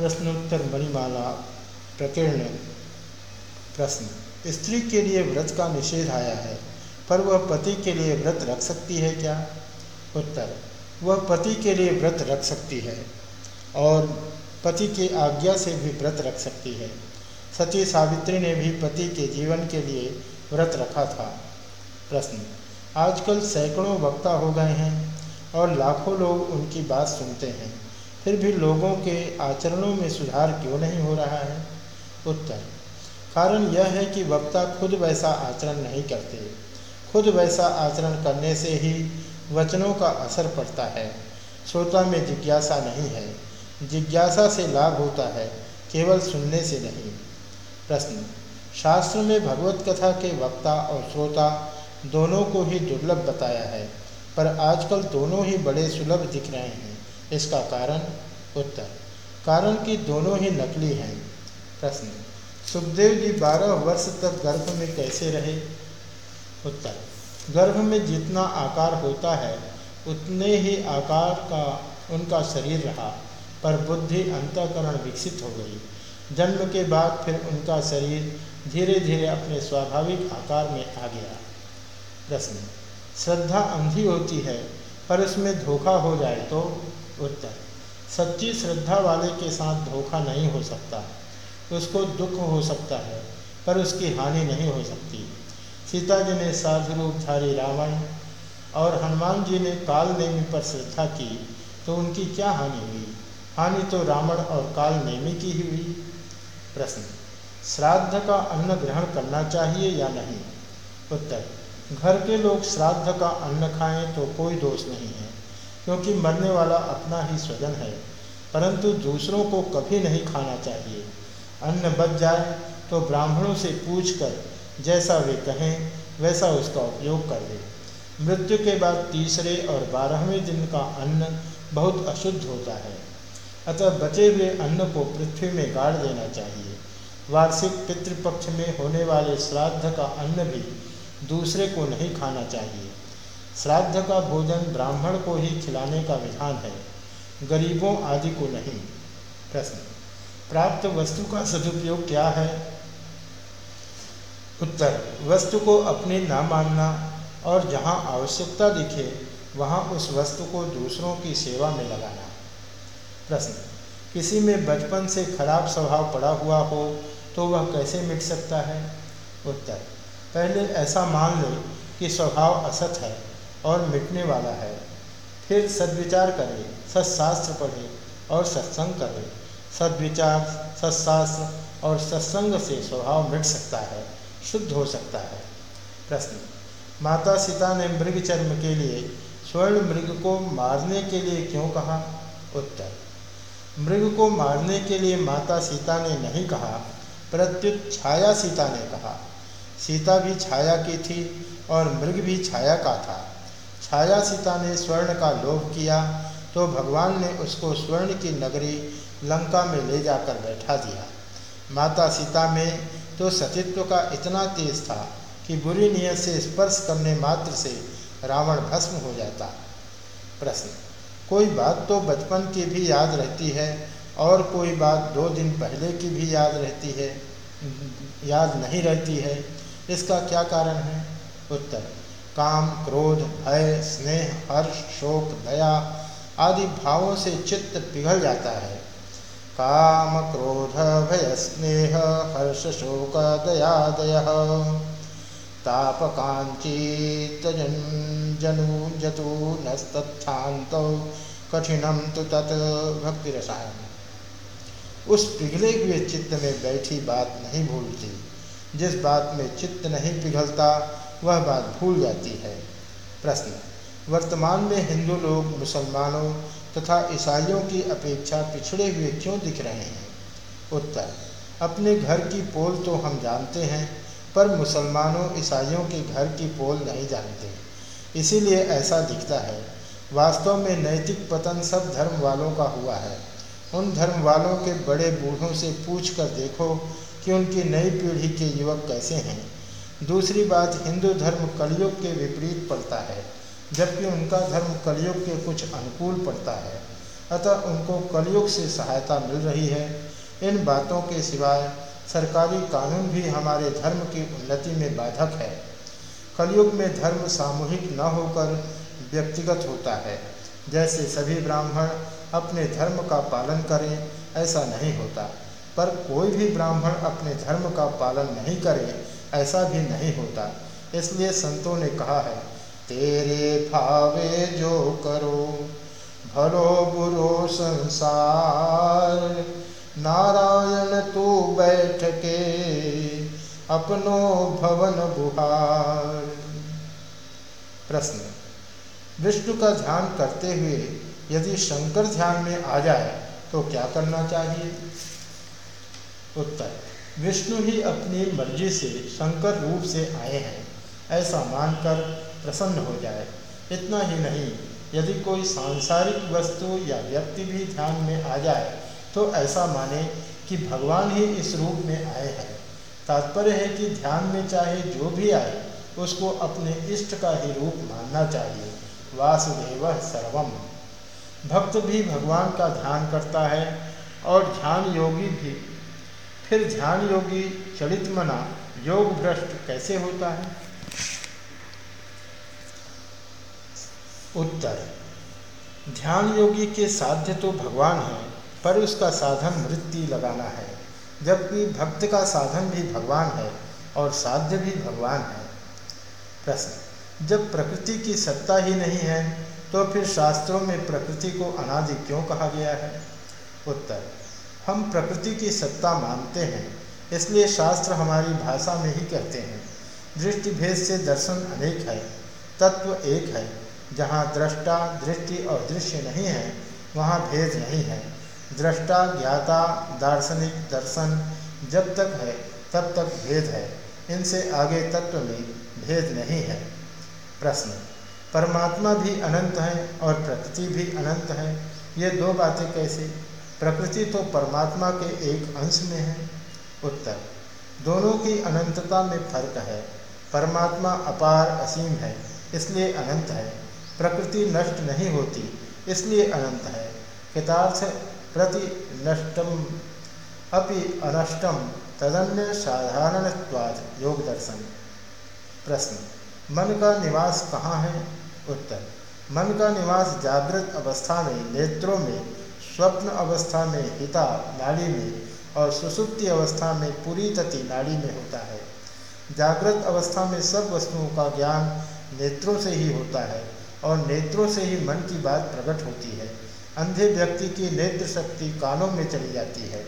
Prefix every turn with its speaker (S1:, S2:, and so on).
S1: प्रश्नोत्तर मणिमाला प्रकीर्ण, प्रश्न। स्त्री के लिए व्रत का निषेध आया है, पर वह पति के लिए व्रत रख सकती है क्या? उत्तर, वह पति के लिए व्रत रख सकती है, और पति की आज्ञा से भी व्रत रख सकती है। सती सावित्री ने भी पति के जीवन के लिए व्रत रखा था। प्रश्न, आजकल सैकड़ों वक्ता हो गए हैं, और लाखों लोग उनकी बात सुनते हैं। फिर भी लोगों के आचरणों में सुधार क्यों नहीं हो रहा है? उत्तर, कारण यह है कि वक्ता खुद वैसा आचरण नहीं करते। खुद वैसा आचरण करने से ही वचनों का असर पड़ता है। श्रोता में जिज्ञासा नहीं है। जिज्ञासा से लाभ होता है, केवल सुनने से नहीं। प्रश्न, शास्त्र में भगवत कथा के वक्ता और श्रोता दोनों को ही दुर्लभ बताया है, पर आजकल दोनों ही बड़े सुलभ दिख रहे हैं। इसका कारण उत्तर। कारण कि दोनों ही नकली हैं। प्रश्न, सुखदेव जी बारह वर्ष तक गर्भ में कैसे रहे? उत्तर, गर्भ में जितना आकार होता है, उतने ही आकार का उनका शरीर रहा, पर बुद्धि अंतकरण विकसित हो गई। जन्म के बाद फिर उनका शरीर धीरे धीरे अपने स्वाभाविक आकार में आ गया। प्रश्न, श्रद्धा अंधी होती है, पर उसमें धोखा हो जाए तो? उत्तर। सच्ची श्रद्धा वाले के साथ धोखा नहीं हो सकता। उसको दुख हो सकता है, पर उसकी हानि नहीं हो सकती। सीता जी ने साधु रूपधारी रावण और हनुमान जी ने काल नेमी पर श्रद्धा की तो उनकी क्या हानि हुई? हानि तो रावण और काल नेमी की ही हुई। प्रश्न, श्राद्ध का अन्न ग्रहण करना चाहिए या नहीं? उत्तर, घर के लोग श्राद्ध का अन्न खाएँ तो कोई दोष नहीं है। क्योंकि मरने वाला अपना ही स्वजन है, परंतु दूसरों को कभी नहीं खाना चाहिए। अन्न बच जाए तो ब्राह्मणों से पूछकर जैसा वे कहें, वैसा उसका उपयोग कर दे मृत्यु के बाद तीसरे और बारहवें दिन का अन्न बहुत अशुद्ध होता है। अतः बचे हुए अन्न को पृथ्वी में गाड़ देना चाहिए। वार्षिक पितृपक्ष में होने वाले श्राद्ध का अन्न भी दूसरे को नहीं खाना चाहिए। श्राद्ध का भोजन ब्राह्मण को ही खिलाने का विधान है, गरीबों आदि को नहीं। प्रश्न, प्राप्त वस्तु का सदुपयोग क्या है? उत्तर, वस्तु को अपने न मानना और जहाँ आवश्यकता दिखे, वहाँ उस वस्तु को दूसरों की सेवा में लगाना। प्रश्न, किसी में बचपन से खराब स्वभाव पड़ा हुआ हो तो वह कैसे मिट सकता है? उत्तर, पहले ऐसा मान ले कि स्वभाव असत है। और मिटने वाला है। फिर सद्विचार करें, सत्शास्त्र पढ़े और सत्संग करें। सद्विचार, सत्शास्त्र और सत्संग से स्वभाव मिट सकता है, शुद्ध हो सकता है। प्रश्न, माता सीता ने मृग चर्म के लिए स्वर्ण मृग को मारने के लिए क्यों कहा? उत्तर, मृग को मारने के लिए माता सीता ने नहीं कहा, प्रत्युत छाया सीता ने कहा। सीता भी छाया की थी और मृग भी छाया का था। छाया सीता ने स्वर्ण का लोभ किया तो भगवान ने उसको स्वर्ण की नगरी लंका में ले जाकर बैठा दिया। माता सीता में तो सतीत्व का इतना तेज था कि बुरी नीयत से स्पर्श करने मात्र से रावण भस्म हो जाता। प्रश्न, कोई बात तो बचपन की भी याद रहती है और कोई बात दो दिन पहले की भी याद रहती है, याद नहीं रहती है, इसका क्या कारण है? उत्तर काम, क्रोध, भय, स्नेह, हर्ष, शोक, दया आदि भावों से चित्त पिघल जाता है। काम, क्रोध, भय, स्नेह, हर्ष, शोक दयादय तापकांचित जनु, जतु, नस्तत्थात, कठिनम तो तत्, भक्ति रसायन। उस पिघले हुए चित्त में बैठी बात नहीं भूलती, जिस बात में चित्त नहीं पिघलता वह बात भूल जाती है। प्रश्न, वर्तमान में हिंदू लोग मुसलमानों तथा ईसाइयों की अपेक्षा पिछड़े हुए क्यों दिख रहे हैं? उत्तर, अपने घर की पोल तो हम जानते हैं, पर मुसलमानों ईसाइयों के घर की पोल नहीं जानते। इसीलिए ऐसा दिखता है। वास्तव में नैतिक पतन सब धर्म वालों का हुआ है। उन धर्म वालों के बड़े बूढ़ों से पूछ कर देखो कि उनकी नई पीढ़ी के युवक कैसे हैं। दूसरी बात, हिंदू धर्म कलयुग के विपरीत पड़ता है, जबकि उनका धर्म कलयुग के कुछ अनुकूल पड़ता है। अतः उनको कलयुग से सहायता मिल रही है। इन बातों के सिवाय सरकारी कानून भी हमारे धर्म की उन्नति में बाधक है। कलयुग में धर्म सामूहिक न होकर व्यक्तिगत होता है। जैसे सभी ब्राह्मण अपने धर्म का पालन करें, ऐसा नहीं होता। पर कोई भी ब्राह्मण अपने धर्म का पालन नहीं करे, ऐसा भी नहीं होता। इसलिए संतों ने कहा है, तेरे भावे जो करो, भलो बुरो संसार। नारायण तू बैठ के अपनो भवन बुहार। प्रश्न। विष्णु का ध्यान करते हुए यदि शंकर ध्यान में आ जाए तो क्या करना चाहिए? उत्तर। विष्णु ही अपनी मर्ज़ी से शंकर रूप से आए हैं। ऐसा मानकर प्रसन्न हो जाए। इतना ही नहीं, यदि कोई सांसारिक वस्तु या व्यक्ति भी ध्यान में आ जाए तो ऐसा माने कि भगवान ही इस रूप में आए हैं। तात्पर्य है कि ध्यान में चाहे जो भी आए, उसको अपने इष्ट का ही रूप मानना चाहिए। वासुदेव सर्वम। भक्त भी भगवान का ध्यान करता है और ध्यान योगी भी फिर ध्यान योगी चलित मना, योग भ्रष्ट कैसे होता है? उत्तर, ध्यान योगी के साध्य तो भगवान है, पर उसका साधन वृत्ति लगाना है, जबकि भक्त का साधन भी भगवान है और साध्य भी भगवान है। प्रश्न, जब प्रकृति की सत्ता ही नहीं है तो फिर शास्त्रों में प्रकृति को अनादि क्यों कहा गया है? उत्तर हम प्रकृति की सत्ता मानते हैं, इसलिए शास्त्र हमारी भाषा में ही कहते हैं दृष्टि भेद से दर्शन अनेक है, तत्व एक है, जहाँ दृष्टा, दृष्टि और दृश्य नहीं है, वहाँ भेद नहीं है, दृष्टा ज्ञाता, दार्शनिक, दर्शन, जब तक है, तब तक भेद है, इनसे आगे तत्व में भेद नहीं है। प्रश्न, परमात्मा भी अनंत है और प्रकृति भी अनंत है, ये दो बातें कैसे? प्रकृति तो परमात्मा के एक अंश में है। उत्तर, दोनों की अनंतता में फ़र्क है। परमात्मा अपार असीम है, इसलिए अनंत है। प्रकृति नष्ट नहीं होती, इसलिए अनंत है। कितार्थ प्रति नष्टम अपि अनष्टम तदन्य साधारणत्वाद योग दर्शन प्रश्न, मन का निवास कहाँ है? उत्तर, मन का निवास जागृत अवस्था में, नेत्रों में स्वप्न अवस्था में हिता नाड़ी में और सुसुप्ति अवस्था में पूरी तति नाड़ी में होता है। जागृत अवस्था में सब वस्तुओं का ज्ञान नेत्रों से ही होता है और नेत्रों से ही मन की बात प्रकट होती है। अंधे व्यक्ति की नेत्र शक्ति कानों में चली जाती है।